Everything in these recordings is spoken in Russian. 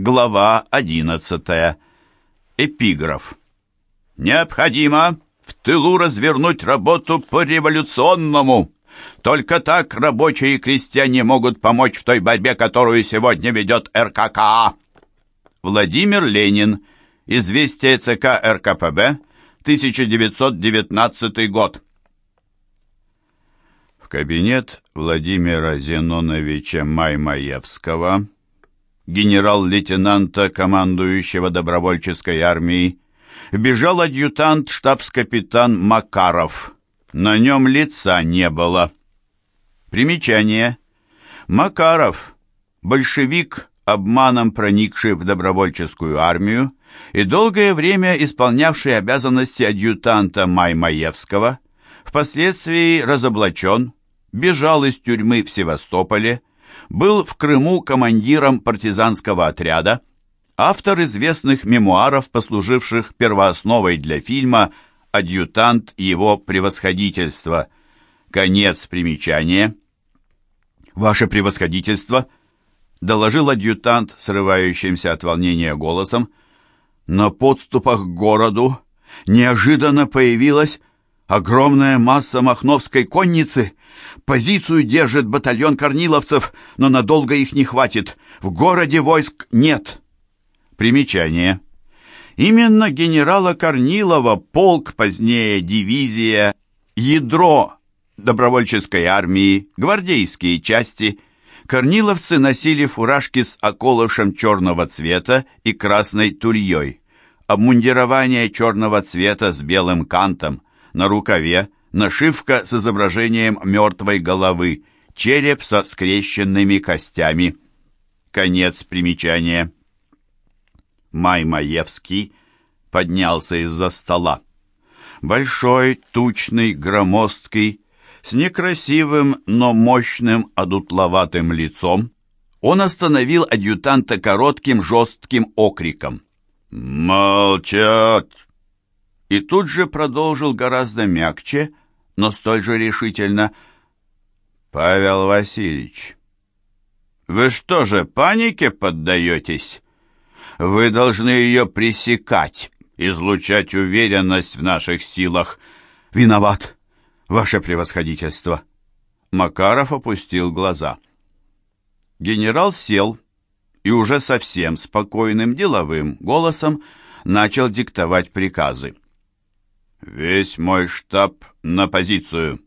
Глава 11. Эпиграф. Необходимо в тылу развернуть работу по революционному. Только так рабочие и крестьяне могут помочь в той борьбе, которую сегодня ведет РККА. Владимир Ленин. Известие ЦК РКПБ. 1919 год. В кабинет Владимира Зеноновича Маймаевского генерал-лейтенанта, командующего добровольческой армией, бежал адъютант штабс-капитан Макаров. На нем лица не было. Примечание. Макаров, большевик, обманом проникший в добровольческую армию и долгое время исполнявший обязанности адъютанта Маймаевского, впоследствии разоблачен, бежал из тюрьмы в Севастополе, был в Крыму командиром партизанского отряда, автор известных мемуаров, послуживших первоосновой для фильма «Адъютант его превосходительства». Конец примечания. «Ваше превосходительство», — доложил адъютант, срывающимся от волнения голосом, «на подступах к городу неожиданно появилась огромная масса махновской конницы, Позицию держит батальон корниловцев, но надолго их не хватит. В городе войск нет. Примечание. Именно генерала Корнилова полк, позднее дивизия, ядро добровольческой армии, гвардейские части. Корниловцы носили фуражки с околышем черного цвета и красной тульей. Обмундирование черного цвета с белым кантом. На рукаве нашивка с изображением мертвой головы, череп со скрещенными костями. Конец примечания. Маймаевский поднялся из-за стола. Большой, тучный, громоздкий, с некрасивым, но мощным, одутловатым лицом, он остановил адъютанта коротким, жестким окриком. «Молчат!» И тут же продолжил гораздо мягче, но столь же решительно. «Павел Васильевич, вы что же, панике поддаетесь? Вы должны ее пресекать, излучать уверенность в наших силах. Виноват, ваше превосходительство». Макаров опустил глаза. Генерал сел и уже совсем спокойным деловым голосом начал диктовать приказы. «Весь мой штаб на позицию.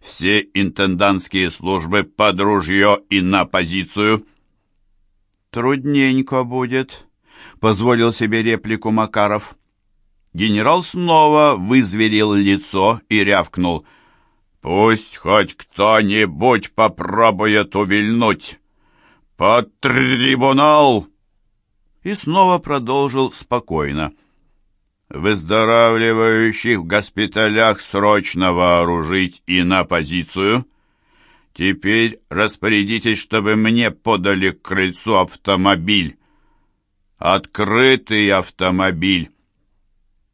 Все интендантские службы под ружье и на позицию». «Трудненько будет», — позволил себе реплику Макаров. Генерал снова вызверил лицо и рявкнул. «Пусть хоть кто-нибудь попробует увильнуть! Под трибунал!» И снова продолжил спокойно выздоравливающих в госпиталях срочно вооружить и на позицию. Теперь распорядитесь, чтобы мне подали к крыльцу автомобиль. Открытый автомобиль.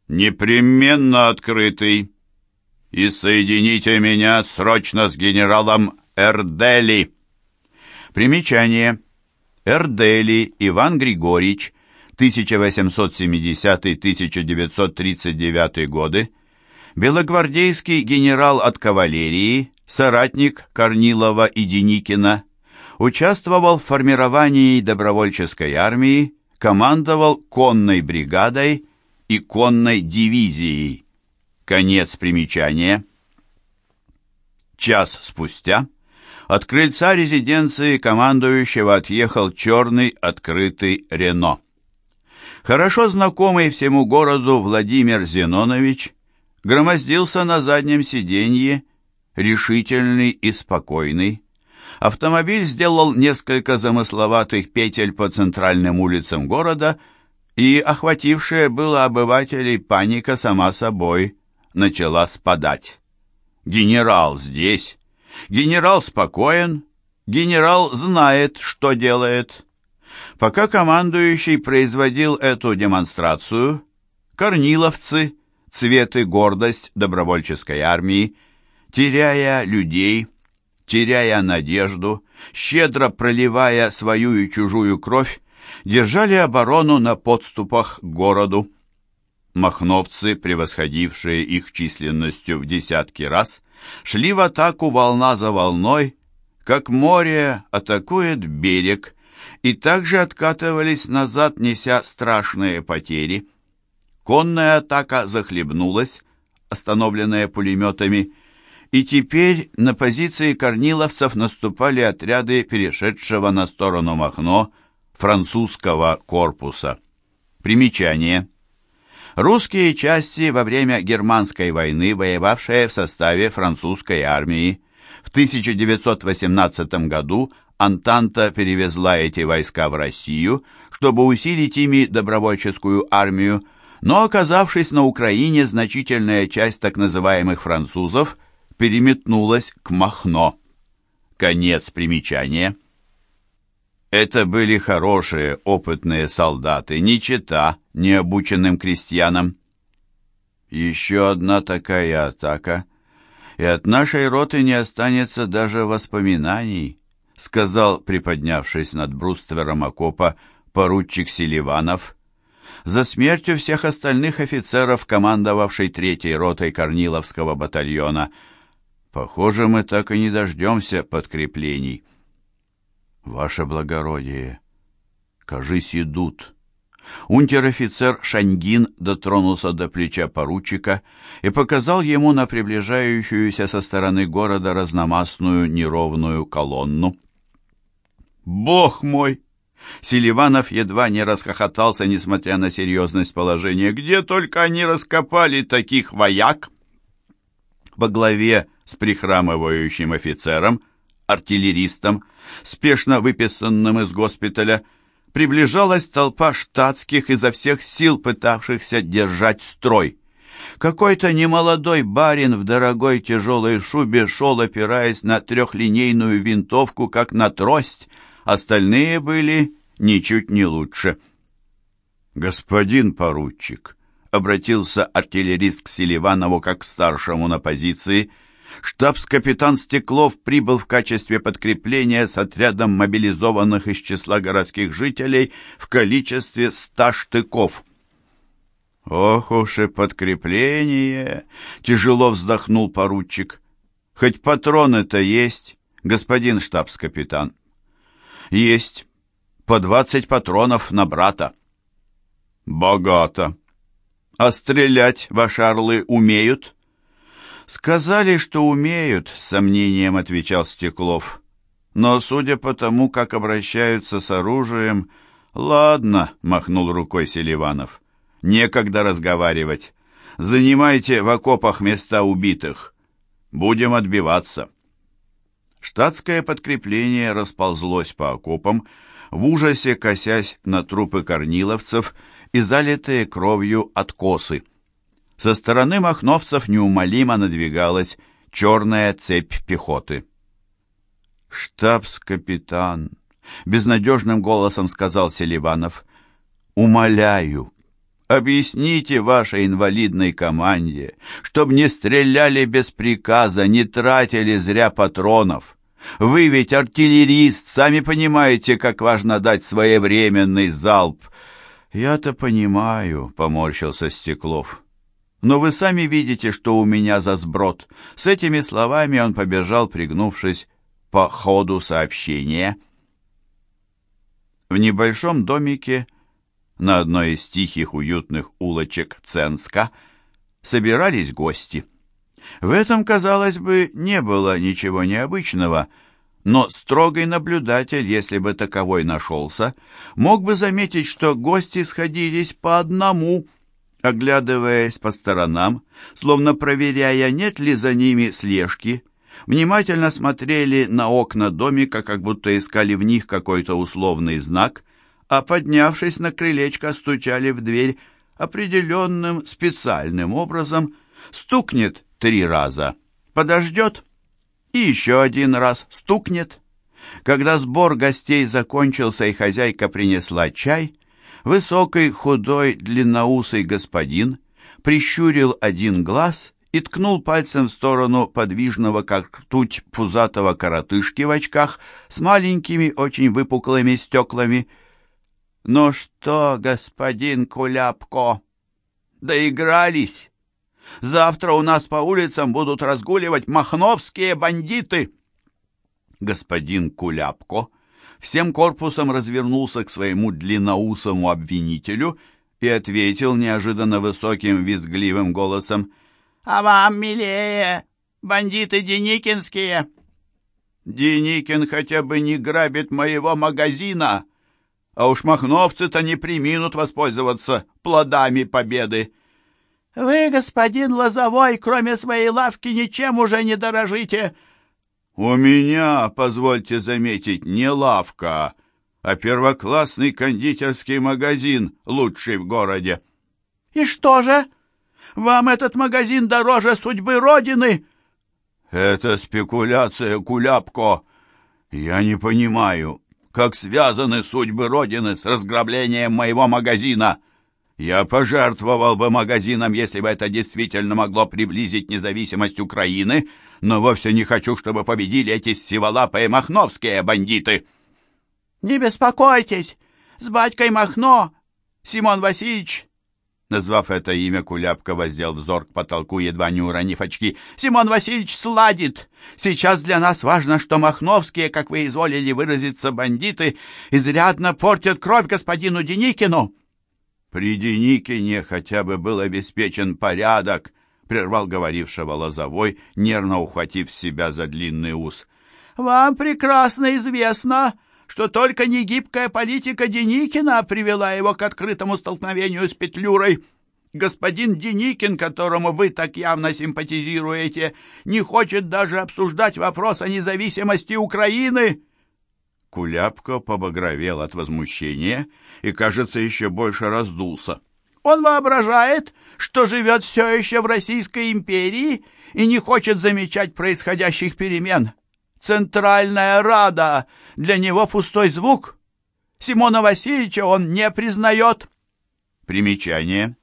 Непременно открытый. И соедините меня срочно с генералом Эрдели. Примечание. Эрдели Иван Григорьевич, 1870-1939 годы, белогвардейский генерал от кавалерии, соратник Корнилова и Деникина, участвовал в формировании добровольческой армии, командовал конной бригадой и конной дивизией. Конец примечания. Час спустя от крыльца резиденции командующего отъехал черный открытый Рено. Хорошо знакомый всему городу Владимир Зенонович громоздился на заднем сиденье, решительный и спокойный. Автомобиль сделал несколько замысловатых петель по центральным улицам города, и охватившая было обывателей паника сама собой начала спадать. Генерал здесь, генерал спокоен, генерал знает, что делает. Пока командующий производил эту демонстрацию, корниловцы, цвет и гордость добровольческой армии, теряя людей, теряя надежду, щедро проливая свою и чужую кровь, держали оборону на подступах к городу. Махновцы, превосходившие их численностью в десятки раз, шли в атаку волна за волной, как море атакует берег, и также откатывались назад, неся страшные потери. Конная атака захлебнулась, остановленная пулеметами, и теперь на позиции корниловцев наступали отряды перешедшего на сторону Махно французского корпуса. Примечание. Русские части во время Германской войны, воевавшие в составе французской армии. В 1918 году Антанта перевезла эти войска в Россию, чтобы усилить ими добровольческую армию, но, оказавшись на Украине, значительная часть так называемых французов переметнулась к Махно. Конец примечания. Это были хорошие, опытные солдаты, не чета необученным крестьянам. Еще одна такая атака, и от нашей роты не останется даже воспоминаний, сказал, приподнявшись над бруствером окопа, поручик Селиванов. За смертью всех остальных офицеров, командовавшей третьей ротой Корниловского батальона. Похоже, мы так и не дождемся подкреплений. Ваше благородие, кажись, идут. Унтер-офицер Шаньгин дотронулся до плеча поручика и показал ему на приближающуюся со стороны города разномастную неровную колонну. «Бог мой!» Селиванов едва не расхохотался, несмотря на серьезность положения. «Где только они раскопали таких вояк!» Во главе с прихрамывающим офицером, артиллеристом, спешно выписанным из госпиталя, приближалась толпа штатских изо всех сил пытавшихся держать строй. Какой-то немолодой барин в дорогой тяжелой шубе шел, опираясь на трехлинейную винтовку, как на трость, остальные были ничуть не лучше. «Господин поручик», — обратился артиллерист к Селиванову как к старшему на позиции, — штабс-капитан Стеклов прибыл в качестве подкрепления с отрядом мобилизованных из числа городских жителей в количестве ста штыков. «Ох уж и подкрепление!» — тяжело вздохнул поручик. «Хоть патроны-то есть, господин штабс-капитан?» «Есть. По двадцать патронов на брата». «Богато. А стрелять ваши орлы умеют?» «Сказали, что умеют», — с сомнением отвечал Стеклов. «Но судя по тому, как обращаются с оружием...» «Ладно», — махнул рукой Селиванов. «Некогда разговаривать. Занимайте в окопах места убитых. Будем отбиваться». Штатское подкрепление расползлось по окопам, в ужасе косясь на трупы корниловцев и залитые кровью откосы. Со стороны махновцев неумолимо надвигалась черная цепь пехоты. «Штабс-капитан», — безнадежным голосом сказал Селиванов, — «умоляю, объясните вашей инвалидной команде, чтоб не стреляли без приказа, не тратили зря патронов. Вы ведь артиллерист, сами понимаете, как важно дать своевременный залп». «Я-то понимаю», — поморщился Стеклов. Но вы сами видите, что у меня за сброд». С этими словами он побежал, пригнувшись по ходу сообщения. В небольшом домике на одной из тихих уютных улочек Ценска собирались гости. В этом, казалось бы, не было ничего необычного, но строгий наблюдатель, если бы таковой нашелся, мог бы заметить, что гости сходились по одному – оглядываясь по сторонам, словно проверяя, нет ли за ними слежки, внимательно смотрели на окна домика, как будто искали в них какой-то условный знак, а поднявшись на крылечко, стучали в дверь определенным специальным образом, стукнет три раза, подождет и еще один раз стукнет. Когда сбор гостей закончился и хозяйка принесла чай, Высокий, худой, длинноусый господин прищурил один глаз и ткнул пальцем в сторону подвижного, как ртуть, пузатого коротышки в очках с маленькими, очень выпуклыми стеклами. «Ну что, господин Куляпко, доигрались? Завтра у нас по улицам будут разгуливать махновские бандиты!» Господин Куляпко всем корпусом развернулся к своему длинноусому обвинителю и ответил неожиданно высоким визгливым голосом «А вам милее, бандиты Деникинские!» «Деникин хотя бы не грабит моего магазина, а уж махновцы-то не приминут воспользоваться плодами победы!» «Вы, господин Лозовой, кроме своей лавки, ничем уже не дорожите!» «У меня, позвольте заметить, не лавка, а первоклассный кондитерский магазин, лучший в городе». «И что же? Вам этот магазин дороже судьбы Родины?» «Это спекуляция, Куляпко. Я не понимаю, как связаны судьбы Родины с разграблением моего магазина. Я пожертвовал бы магазином, если бы это действительно могло приблизить независимость Украины, но вовсе не хочу, чтобы победили эти сиволапые махновские бандиты». «Не беспокойтесь, с батькой Махно, Симон Васильевич!» Назвав это имя, Куляпка воздел взор к потолку, едва не уронив очки. «Симон Васильевич сладит! Сейчас для нас важно, что махновские, как вы изволили выразиться, бандиты, изрядно портят кровь господину Деникину!» «При Деникине хотя бы был обеспечен порядок», — прервал говорившего Лозовой, нервно ухватив себя за длинный ус. «Вам прекрасно известно, что только негибкая политика Деникина привела его к открытому столкновению с Петлюрой. Господин Деникин, которому вы так явно симпатизируете, не хочет даже обсуждать вопрос о независимости Украины». Куляпко побагровел от возмущения и, кажется, еще больше раздулся. «Он воображает, что живет все еще в Российской империи и не хочет замечать происходящих перемен. Центральная Рада для него пустой звук. Симона Васильевича он не признает». Примечание.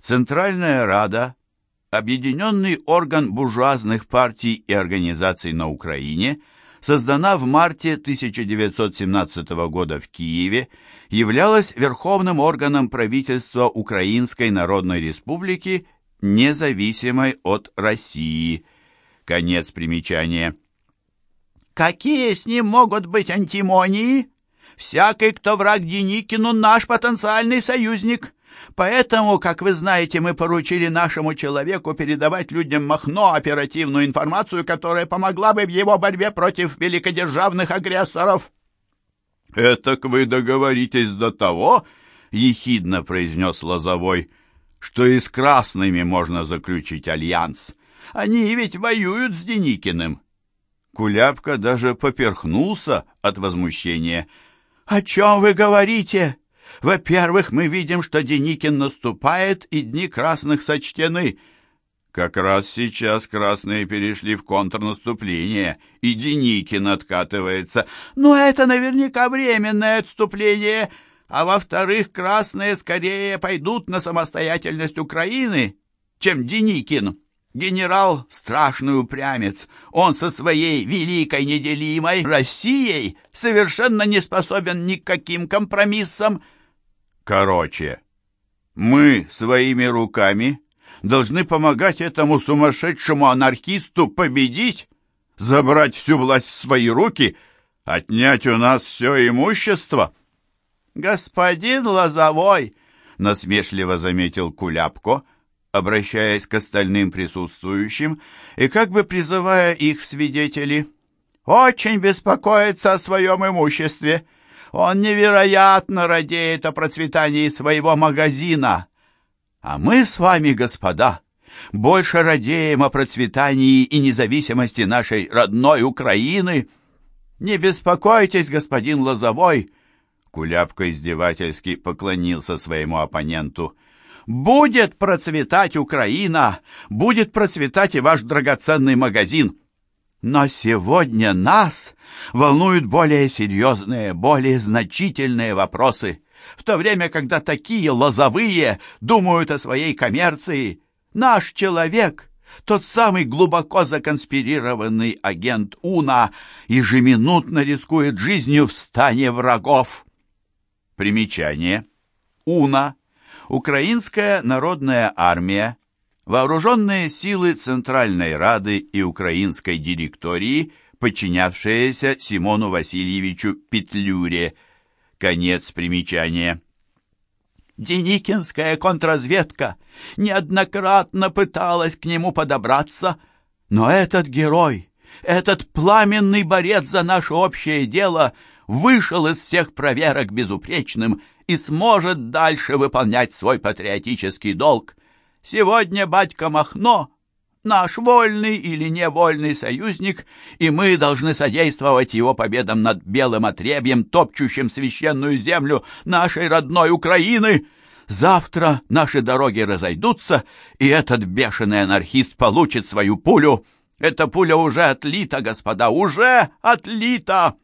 Центральная Рада – объединенный орган буржуазных партий и организаций на Украине – создана в марте 1917 года в Киеве, являлась верховным органом правительства Украинской Народной Республики, независимой от России. Конец примечания. Какие с ним могут быть антимонии? Всякий, кто враг Деникину, наш потенциальный союзник. Поэтому, как вы знаете, мы поручили нашему человеку передавать людям Махно оперативную информацию, которая помогла бы в его борьбе против великодержавных агрессоров. «Этак вы договоритесь до того, — ехидно произнес Лозовой, — что и с красными можно заключить альянс. Они ведь воюют с Деникиным». Куляпка даже поперхнулся от возмущения. «О чем вы говорите?» Во-первых, мы видим, что Деникин наступает, и дни красных сочтены. Как раз сейчас красные перешли в контрнаступление, и Деникин откатывается. Но это наверняка временное отступление. А во-вторых, красные скорее пойдут на самостоятельность Украины, чем Деникин. Генерал — страшный упрямец. Он со своей великой неделимой Россией совершенно не способен ни к каким компромиссам. Короче, мы своими руками должны помогать этому сумасшедшему анархисту победить, забрать всю власть в свои руки, отнять у нас все имущество. Господин Лозовой, насмешливо заметил Куляпко, обращаясь к остальным присутствующим и как бы призывая их в свидетели, очень беспокоится о своем имуществе. Он невероятно радеет о процветании своего магазина. А мы с вами, господа, больше радеем о процветании и независимости нашей родной Украины. Не беспокойтесь, господин Лозовой, Куляпка издевательски поклонился своему оппоненту. «Будет процветать Украина, будет процветать и ваш драгоценный магазин. Но сегодня нас волнуют более серьезные, более значительные вопросы. В то время, когда такие лозовые думают о своей коммерции, наш человек, тот самый глубоко законспирированный агент УНА, ежеминутно рискует жизнью в стане врагов. Примечание. УНА. Украинская народная армия. Вооруженные силы Центральной Рады и Украинской директории, подчинявшиеся Симону Васильевичу Петлюре. Конец примечания. Деникинская контрразведка неоднократно пыталась к нему подобраться, но этот герой, этот пламенный борец за наше общее дело вышел из всех проверок безупречным и сможет дальше выполнять свой патриотический долг. Сегодня батька Махно наш вольный или невольный союзник, и мы должны содействовать его победам над белым отребьем, топчущим священную землю нашей родной Украины. Завтра наши дороги разойдутся, и этот бешеный анархист получит свою пулю. Эта пуля уже отлита, господа, уже отлита!»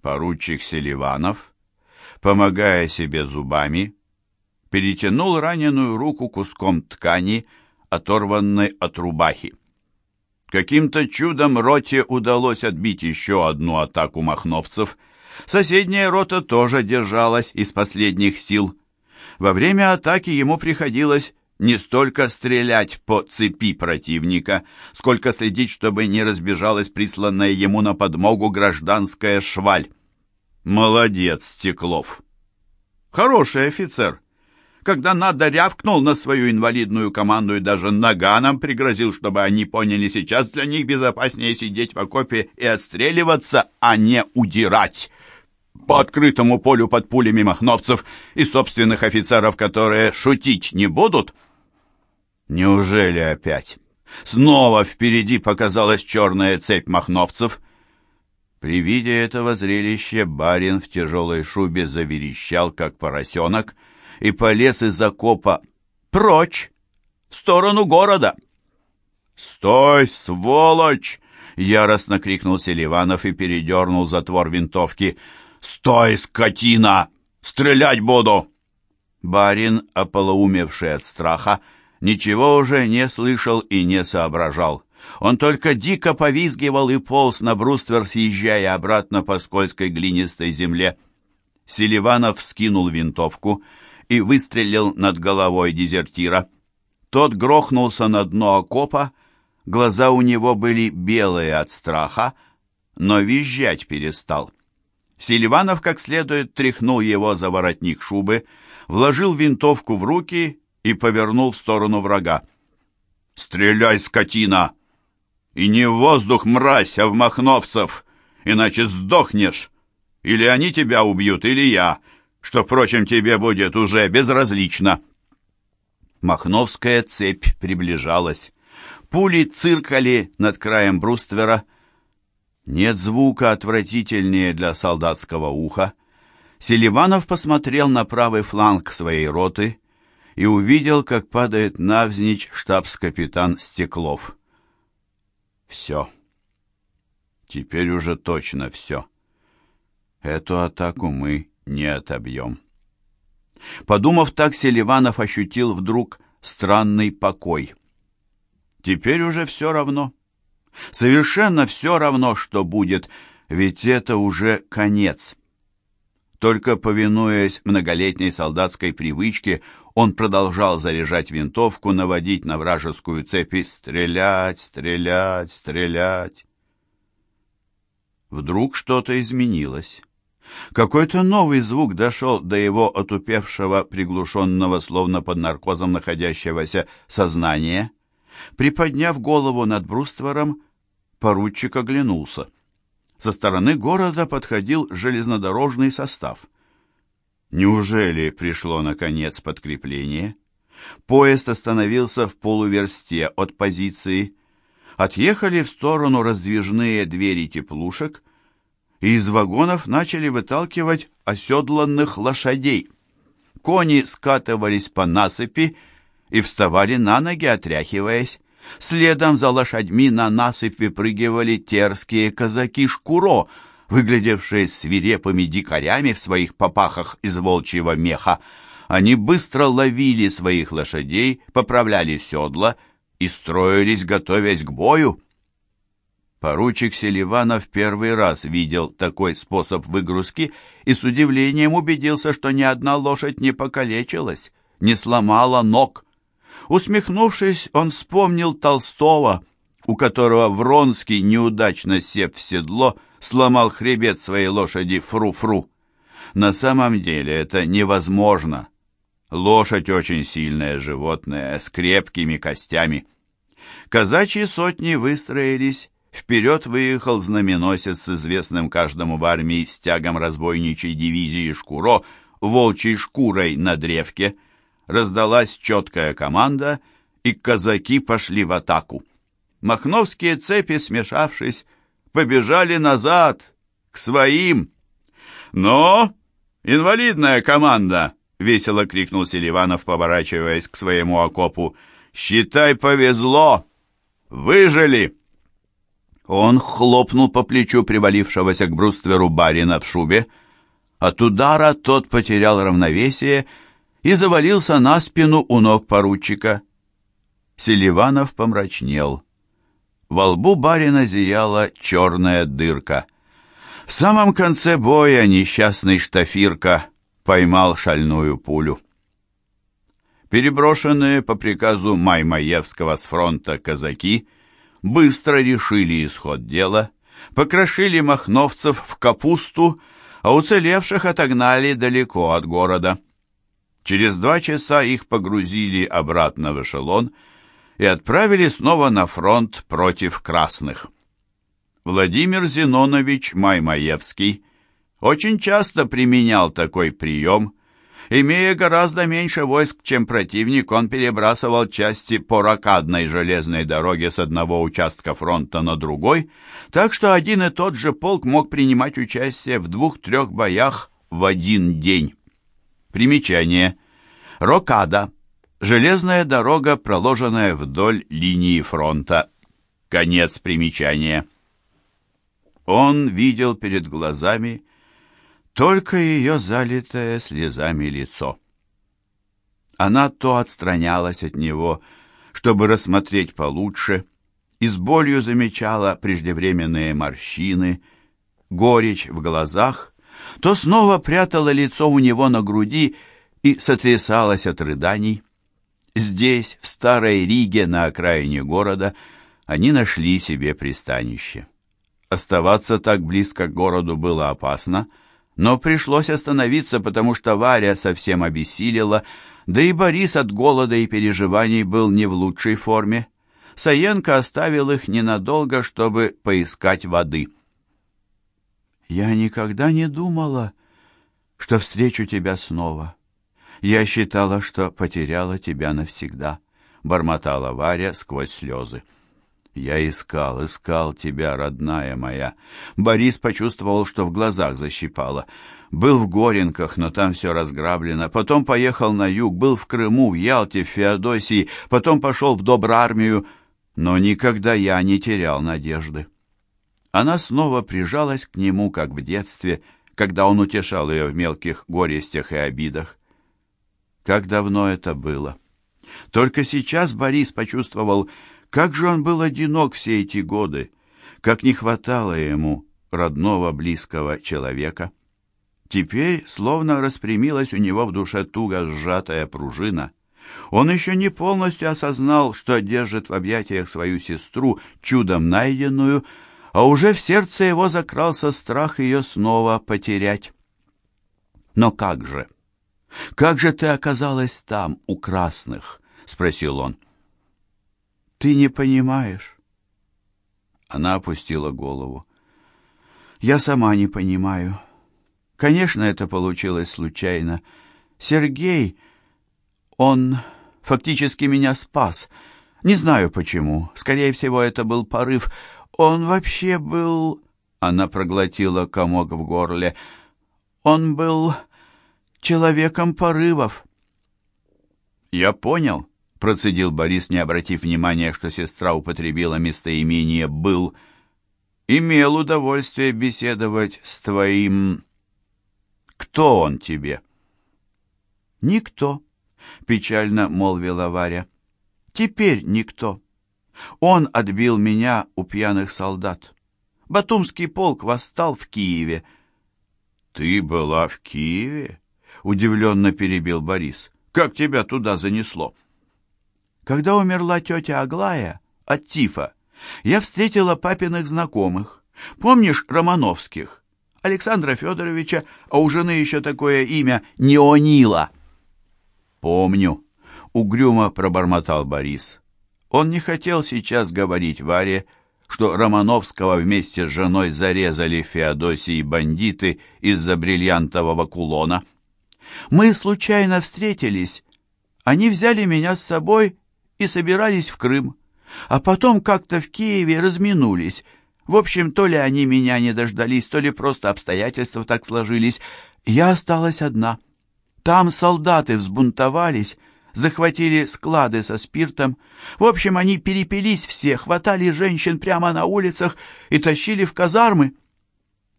Поручик Селиванов, помогая себе зубами, перетянул раненую руку куском ткани, оторванной от рубахи. Каким-то чудом роте удалось отбить еще одну атаку махновцев. Соседняя рота тоже держалась из последних сил. Во время атаки ему приходилось не столько стрелять по цепи противника, сколько следить, чтобы не разбежалась присланная ему на подмогу гражданская шваль. Молодец, Стеклов. Хороший офицер. Когда надо, рявкнул на свою инвалидную команду и даже наганом пригрозил, чтобы они поняли, сейчас для них безопаснее сидеть в окопе и отстреливаться, а не удирать по открытому полю под пулями махновцев и собственных офицеров, которые шутить не будут? Неужели опять? Снова впереди показалась черная цепь махновцев. При виде этого зрелища барин в тяжелой шубе заверещал, как поросенок, и полез из окопа прочь, в сторону города. «Стой, сволочь!» — яростно крикнул Селиванов и передернул затвор винтовки — «Стой, скотина! Стрелять буду!» Барин, ополоумевший от страха, ничего уже не слышал и не соображал. Он только дико повизгивал и полз на бруствер, съезжая обратно по скользкой глинистой земле. Селиванов скинул винтовку и выстрелил над головой дезертира. Тот грохнулся на дно окопа, глаза у него были белые от страха, но визжать перестал. Сильванов как следует тряхнул его за воротник шубы, вложил винтовку в руки и повернул в сторону врага. «Стреляй, скотина! И не в воздух, мразь, а в махновцев, иначе сдохнешь! Или они тебя убьют, или я, что, впрочем, тебе будет уже безразлично!» Махновская цепь приближалась. Пули циркали над краем бруствера, нет звука отвратительнее для солдатского уха. Селиванов посмотрел на правый фланг своей роты и увидел, как падает навзничь штабс-капитан Стеклов. Все. Теперь уже точно все. Эту атаку мы не отобьем. Подумав так, Селиванов ощутил вдруг странный покой. Теперь уже все равно. Совершенно все равно, что будет, ведь это уже конец. Только повинуясь многолетней солдатской привычке, он продолжал заряжать винтовку, наводить на вражескую цепь и стрелять, стрелять, стрелять. Вдруг что-то изменилось. Какой-то новый звук дошел до его отупевшего, приглушенного, словно под наркозом находящегося сознания — Приподняв голову над бруствором, поручик оглянулся. Со стороны города подходил железнодорожный состав. Неужели пришло, наконец, подкрепление? Поезд остановился в полуверсте от позиции. Отъехали в сторону раздвижные двери теплушек, и из вагонов начали выталкивать оседланных лошадей. Кони скатывались по насыпи, и вставали на ноги, отряхиваясь. Следом за лошадьми на насыпь выпрыгивали терские казаки Шкуро, выглядевшие свирепыми дикарями в своих попахах из волчьего меха. Они быстро ловили своих лошадей, поправляли седла и строились, готовясь к бою. Поручик Селиванов первый раз видел такой способ выгрузки и с удивлением убедился, что ни одна лошадь не покалечилась, не сломала ног. Усмехнувшись, он вспомнил Толстого, у которого Вронский, неудачно сев в седло, сломал хребет своей лошади Фру-Фру. На самом деле это невозможно. Лошадь очень сильное животное, с крепкими костями. Казачьи сотни выстроились Вперед выехал знаменосец с известным каждому в армии стягом разбойничьей дивизии Шкуро, волчьей шкурой на древке. Раздалась четкая команда, и казаки пошли в атаку. Махновские цепи, смешавшись, побежали назад, к своим. «Но, инвалидная команда!» — весело крикнул Селиванов, поворачиваясь к своему окопу. «Считай, повезло! Выжили!» Он хлопнул по плечу привалившегося к брустверу барина в шубе. От удара тот потерял равновесие и завалился на спину у ног поручика. Селиванов помрачнел. Во лбу барина зияла черная дырка. В самом конце боя несчастный штафирка поймал шальную пулю. Переброшенные по приказу Маймаевского с фронта казаки – быстро решили исход дела, покрошили махновцев в капусту, а уцелевших отогнали далеко от города. Через два часа их погрузили обратно в эшелон и отправили снова на фронт против красных. Владимир Зинонович Маймаевский очень часто применял такой прием – Имея гораздо меньше войск, чем противник, он перебрасывал части по ракадной железной дороге с одного участка фронта на другой, так что один и тот же полк мог принимать участие в двух-трех боях в один день. Примечание. Рокада. Железная дорога, проложенная вдоль линии фронта. Конец примечания. Он видел перед глазами только ее залитое слезами лицо. Она то отстранялась от него, чтобы рассмотреть получше, и с болью замечала преждевременные морщины, горечь в глазах, то снова прятала лицо у него на груди и сотрясалась от рыданий. Здесь, в старой Риге на окраине города, они нашли себе пристанище. Оставаться так близко к городу было опасно — но пришлось остановиться, потому что Варя совсем обессилила, да и Борис от голода и переживаний был не в лучшей форме. Саенко оставил их ненадолго, чтобы поискать воды. «Я никогда не думала, что встречу тебя снова. Я считала, что потеряла тебя навсегда», — бормотала Варя сквозь слезы. Я искал, искал тебя, родная моя. Борис почувствовал, что в глазах защипало. Был в Горенках, но там все разграблено. Потом поехал на юг, был в Крыму, в Ялте, в Феодосии. Потом пошел в Доброармию. Но никогда я не терял надежды. Она снова прижалась к нему, как в детстве, когда он утешал ее в мелких горестях и обидах. Как давно это было? Только сейчас Борис почувствовал, как же он был одинок все эти годы, как не хватало ему родного близкого человека. Теперь словно распрямилась у него в душе туго сжатая пружина. Он еще не полностью осознал, что держит в объятиях свою сестру, чудом найденную, а уже в сердце его закрался страх ее снова потерять. «Но как же? Как же ты оказалась там, у красных?» — спросил он. Ты не понимаешь. Она опустила голову. Я сама не понимаю. Конечно, это получилось случайно. Сергей, он фактически меня спас. Не знаю почему. Скорее всего, это был порыв. Он вообще был... Она проглотила комок в горле. Он был человеком порывов. Я понял процедил Борис, не обратив внимания, что сестра употребила местоимение «был». «Имел удовольствие беседовать с твоим... Кто он тебе?» «Никто», — печально молвила Варя. «Теперь никто. Он отбил меня у пьяных солдат. Батумский полк восстал в Киеве. «Ты была в Киеве?» — удивленно перебил Борис. «Как тебя туда занесло?» Когда умерла тетя Аглая от тифа, я встретила папиных знакомых. Помнишь Романовских? Александра Федоровича, а у жены еще такое имя Неонила. Помню, угрюмо пробормотал Борис. Он не хотел сейчас говорить Варе, что Романовского вместе с женой зарезали Феодосии бандиты из-за бриллиантового кулона. Мы случайно встретились. Они взяли меня с собой и собирались в Крым. А потом как-то в Киеве разминулись. В общем, то ли они меня не дождались, то ли просто обстоятельства так сложились. Я осталась одна. Там солдаты взбунтовались, захватили склады со спиртом. В общем, они перепились все, хватали женщин прямо на улицах и тащили в казармы.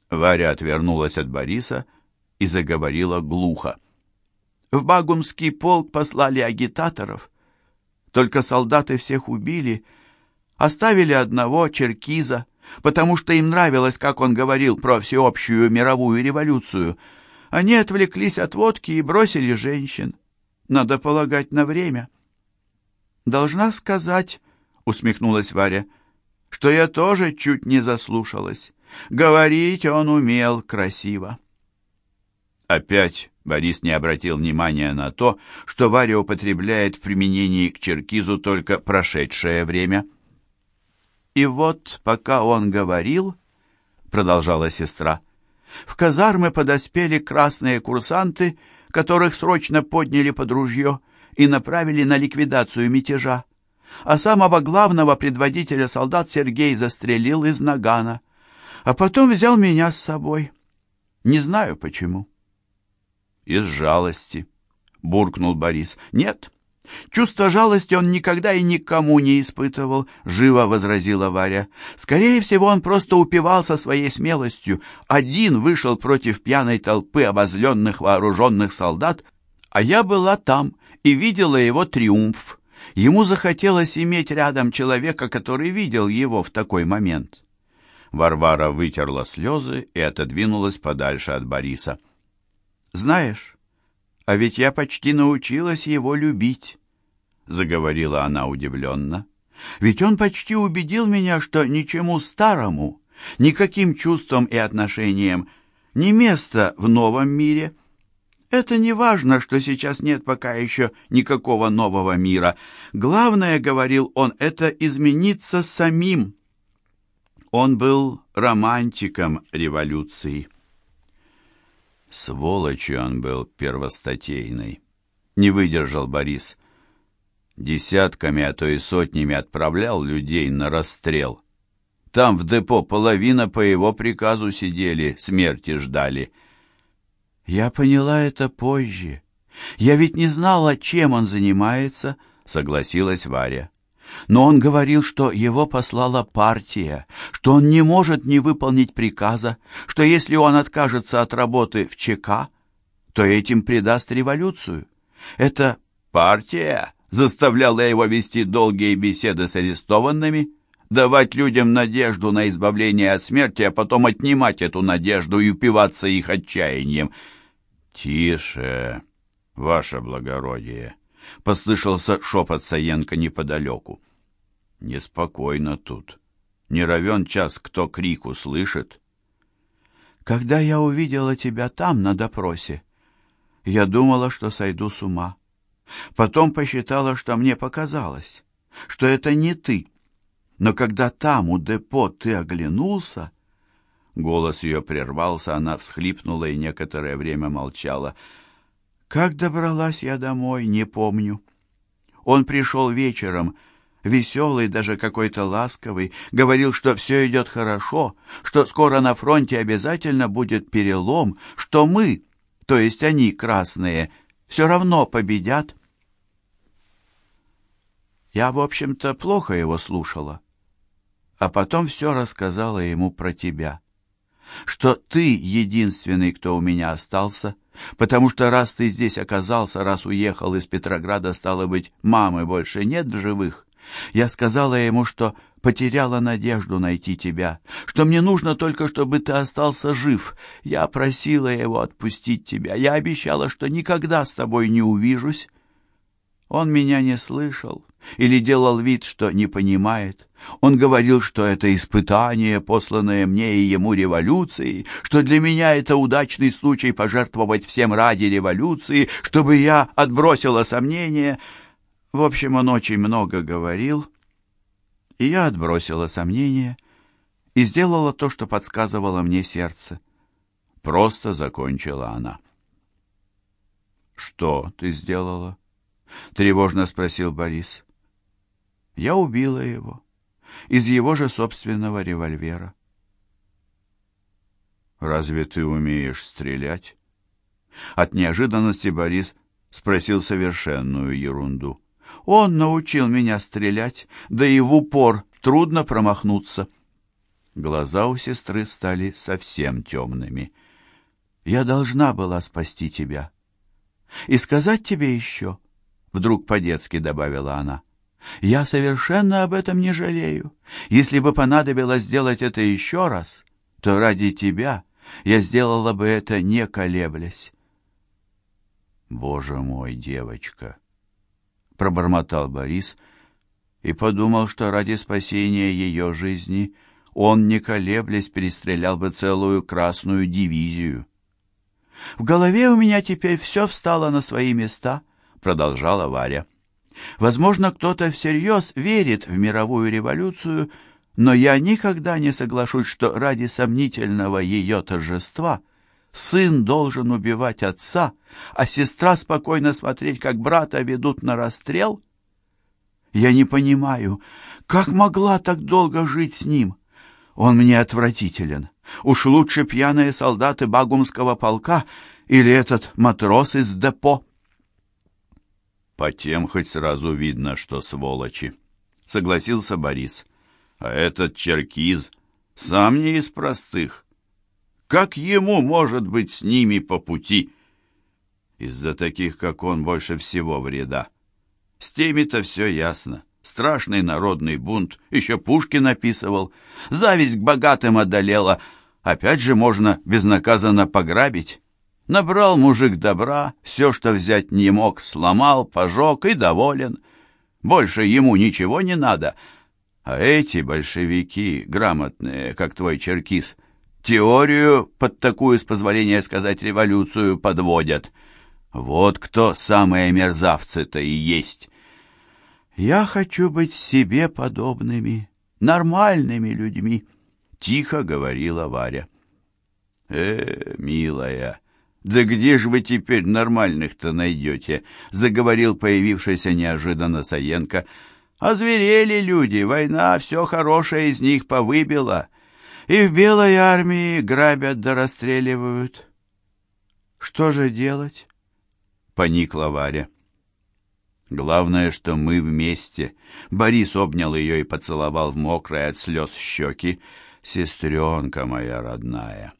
Варя отвернулась от Бориса и заговорила глухо. В Багумский полк послали агитаторов. Только солдаты всех убили, оставили одного черкиза, потому что им нравилось, как он говорил про всеобщую мировую революцию. Они отвлеклись от водки и бросили женщин. Надо полагать на время. «Должна сказать», — усмехнулась Варя, — «что я тоже чуть не заслушалась. Говорить он умел красиво». Опять Борис не обратил внимания на то, что Варя употребляет в применении к черкизу только прошедшее время. «И вот, пока он говорил, — продолжала сестра, — в казармы подоспели красные курсанты, которых срочно подняли под ружье и направили на ликвидацию мятежа, а самого главного предводителя солдат Сергей застрелил из нагана, а потом взял меня с собой. Не знаю почему» из жалости», — буркнул Борис. «Нет, чувство жалости он никогда и никому не испытывал», — живо возразила Варя. «Скорее всего, он просто упивался своей смелостью. Один вышел против пьяной толпы обозленных вооруженных солдат, а я была там и видела его триумф. Ему захотелось иметь рядом человека, который видел его в такой момент». Варвара вытерла слезы и отодвинулась подальше от Бориса. «Знаешь, а ведь я почти научилась его любить», — заговорила она удивленно. «Ведь он почти убедил меня, что ничему старому, никаким чувствам и отношениям не место в новом мире. Это не важно, что сейчас нет пока еще никакого нового мира. Главное, — говорил он, — это измениться самим». Он был романтиком революции. Сволочью он был первостатейный. Не выдержал Борис. Десятками, а то и сотнями отправлял людей на расстрел. Там в депо половина по его приказу сидели, смерти ждали. Я поняла это позже. Я ведь не знала, чем он занимается, согласилась Варя. Но он говорил, что его послала партия, что он не может не выполнить приказа, что если он откажется от работы в ЧК, то этим предаст революцию. Это партия заставляла его вести долгие беседы с арестованными, давать людям надежду на избавление от смерти, а потом отнимать эту надежду и упиваться их отчаянием. «Тише, ваше благородие!» — послышался шепот Саенко неподалеку. «Неспокойно тут. Не равен час, кто крик услышит». «Когда я увидела тебя там, на допросе, я думала, что сойду с ума. Потом посчитала, что мне показалось, что это не ты. Но когда там, у депо, ты оглянулся...» Голос ее прервался, она всхлипнула и некоторое время молчала — как добралась я домой, не помню. Он пришел вечером, веселый, даже какой-то ласковый, говорил, что все идет хорошо, что скоро на фронте обязательно будет перелом, что мы, то есть они, красные, все равно победят. Я, в общем-то, плохо его слушала, а потом все рассказала ему про тебя, что ты единственный, кто у меня остался — Потому что раз ты здесь оказался, раз уехал из Петрограда, стало быть, мамы больше нет в живых. Я сказала ему, что потеряла надежду найти тебя, что мне нужно только, чтобы ты остался жив. Я просила его отпустить тебя. Я обещала, что никогда с тобой не увижусь. Он меня не слышал или делал вид, что не понимает. Он говорил, что это испытание, посланное мне и ему революцией, что для меня это удачный случай пожертвовать всем ради революции, чтобы я отбросила сомнения. В общем, он очень много говорил, и я отбросила сомнения и сделала то, что подсказывало мне сердце. Просто закончила она. «Что ты сделала?» — тревожно спросил Борис. «Я убила его. Из его же собственного револьвера». «Разве ты умеешь стрелять?» От неожиданности Борис спросил совершенную ерунду. Он научил меня стрелять, да и в упор трудно промахнуться. Глаза у сестры стали совсем темными. Я должна была спасти тебя. И сказать тебе еще, вдруг по-детски добавила она, я совершенно об этом не жалею. Если бы понадобилось сделать это еще раз, то ради тебя я сделала бы это не колеблясь. Боже мой, девочка! пробормотал Борис и подумал, что ради спасения ее жизни он, не колеблясь, перестрелял бы целую красную дивизию. «В голове у меня теперь все встало на свои места», — продолжала Варя. «Возможно, кто-то всерьез верит в мировую революцию, но я никогда не соглашусь, что ради сомнительного ее торжества — Сын должен убивать отца, а сестра спокойно смотреть, как брата ведут на расстрел? Я не понимаю, как могла так долго жить с ним? Он мне отвратителен. Уж лучше пьяные солдаты Багумского полка или этот матрос из депо. По тем хоть сразу видно, что сволочи, согласился Борис. А этот черкиз сам не из простых. Как ему может быть с ними по пути? Из-за таких, как он, больше всего вреда. С теми-то все ясно. Страшный народный бунт, еще Пушкин описывал. Зависть к богатым одолела. Опять же можно безнаказанно пограбить. Набрал мужик добра, все, что взять не мог, сломал, пожег и доволен. Больше ему ничего не надо. А эти большевики, грамотные, как твой черкис, Теорию под такую, с позволения сказать, революцию подводят. Вот кто самые мерзавцы-то и есть. Я хочу быть себе подобными, нормальными людьми, тихо говорила Варя. Э, милая, да где же вы теперь нормальных-то найдете? заговорил появившийся неожиданно Саенко. Озверели люди, война все хорошее из них повыбила и в белой армии грабят да расстреливают. Что же делать? Поникла Варя. Главное, что мы вместе. Борис обнял ее и поцеловал в мокрые от слез щеки. Сестренка моя родная.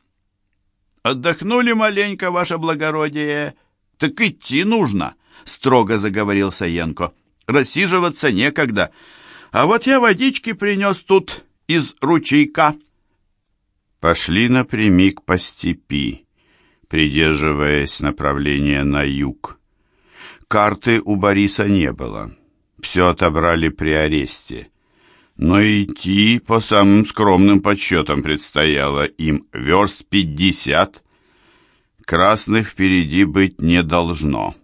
Отдохнули маленько, ваше благородие. Так идти нужно, строго заговорил Саенко. Рассиживаться некогда. А вот я водички принес тут из ручейка пошли напрямик по степи, придерживаясь направления на юг. Карты у Бориса не было. Все отобрали при аресте. Но идти по самым скромным подсчетам предстояло им верст пятьдесят. Красных впереди быть не должно.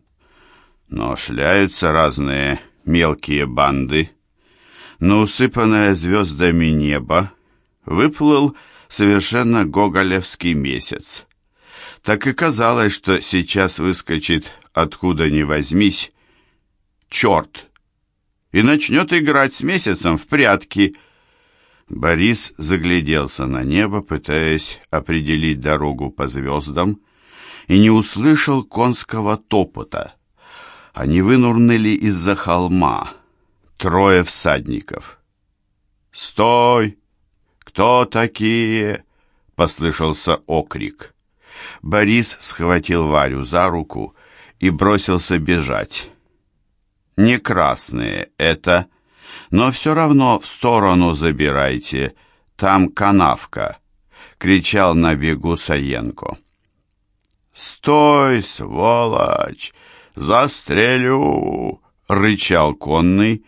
Но шляются разные мелкие банды. На усыпанное звездами небо выплыл совершенно гоголевский месяц. Так и казалось, что сейчас выскочит откуда ни возьмись черт и начнет играть с месяцем в прятки. Борис загляделся на небо, пытаясь определить дорогу по звездам, и не услышал конского топота. Они вынурнули из-за холма. Трое всадников. «Стой!» «Кто такие?» — послышался окрик. Борис схватил Варю за руку и бросился бежать. «Не красные, это...» Но все равно в сторону забирайте, там канавка!» — кричал на бегу Саенко. «Стой, сволочь! Застрелю!» — рычал конный,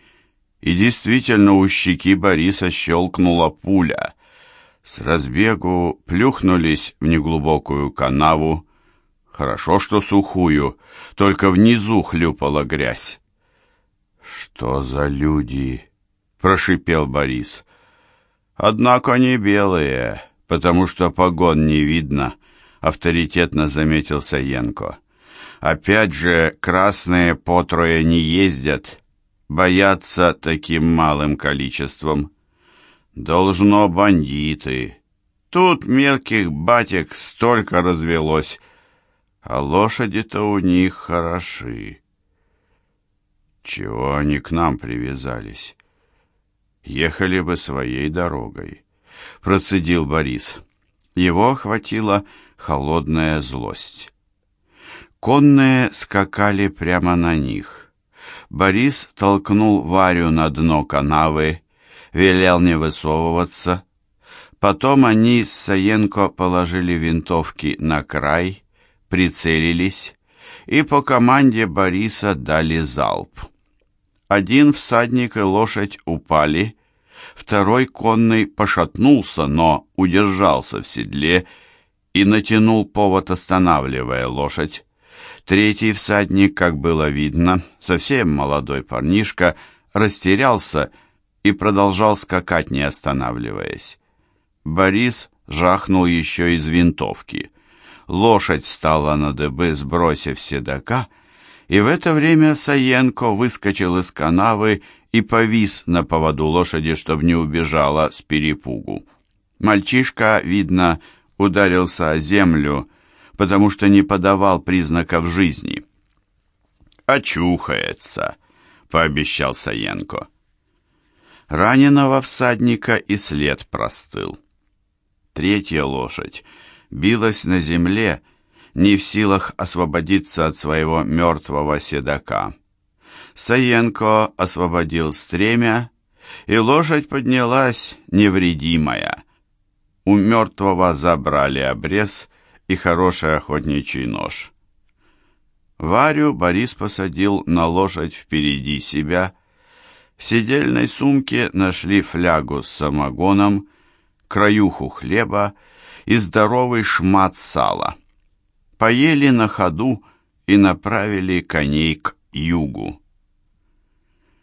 и действительно у щеки Бориса щелкнула пуля. С разбегу плюхнулись в неглубокую канаву, хорошо, что сухую, только внизу хлюпала грязь. «Что за люди?» — прошипел Борис. «Однако не белые, потому что погон не видно», — авторитетно заметил Саенко. «Опять же, красные по трое не ездят, боятся таким малым количеством. Должно бандиты. Тут мелких батек столько развелось, а лошади-то у них хороши. Чего они к нам привязались? Ехали бы своей дорогой, процедил Борис. Его охватила холодная злость. Конные скакали прямо на них. Борис толкнул Варю на дно канавы, велел не высовываться. Потом они с Саенко положили винтовки на край, прицелились и по команде Бориса дали залп. Один всадник и лошадь упали, второй конный пошатнулся, но удержался в седле и натянул повод, останавливая лошадь. Третий всадник, как было видно, совсем молодой парнишка, растерялся и продолжал скакать, не останавливаясь. Борис жахнул еще из винтовки. Лошадь встала на дыбы, сбросив седока, и в это время Саенко выскочил из канавы и повис на поводу лошади, чтобы не убежала с перепугу. Мальчишка, видно, ударился о землю, потому что не подавал признаков жизни. «Очухается», — пообещал Саенко. Раненого всадника и след простыл. Третья лошадь билась на земле, не в силах освободиться от своего мертвого седока. Саенко освободил стремя, и лошадь поднялась невредимая. У мертвого забрали обрез и хороший охотничий нож. Варю Борис посадил на лошадь впереди себя. В сидельной сумке нашли флягу с самогоном, краюху хлеба и здоровый шмат сала. Поели на ходу и направили коней к югу.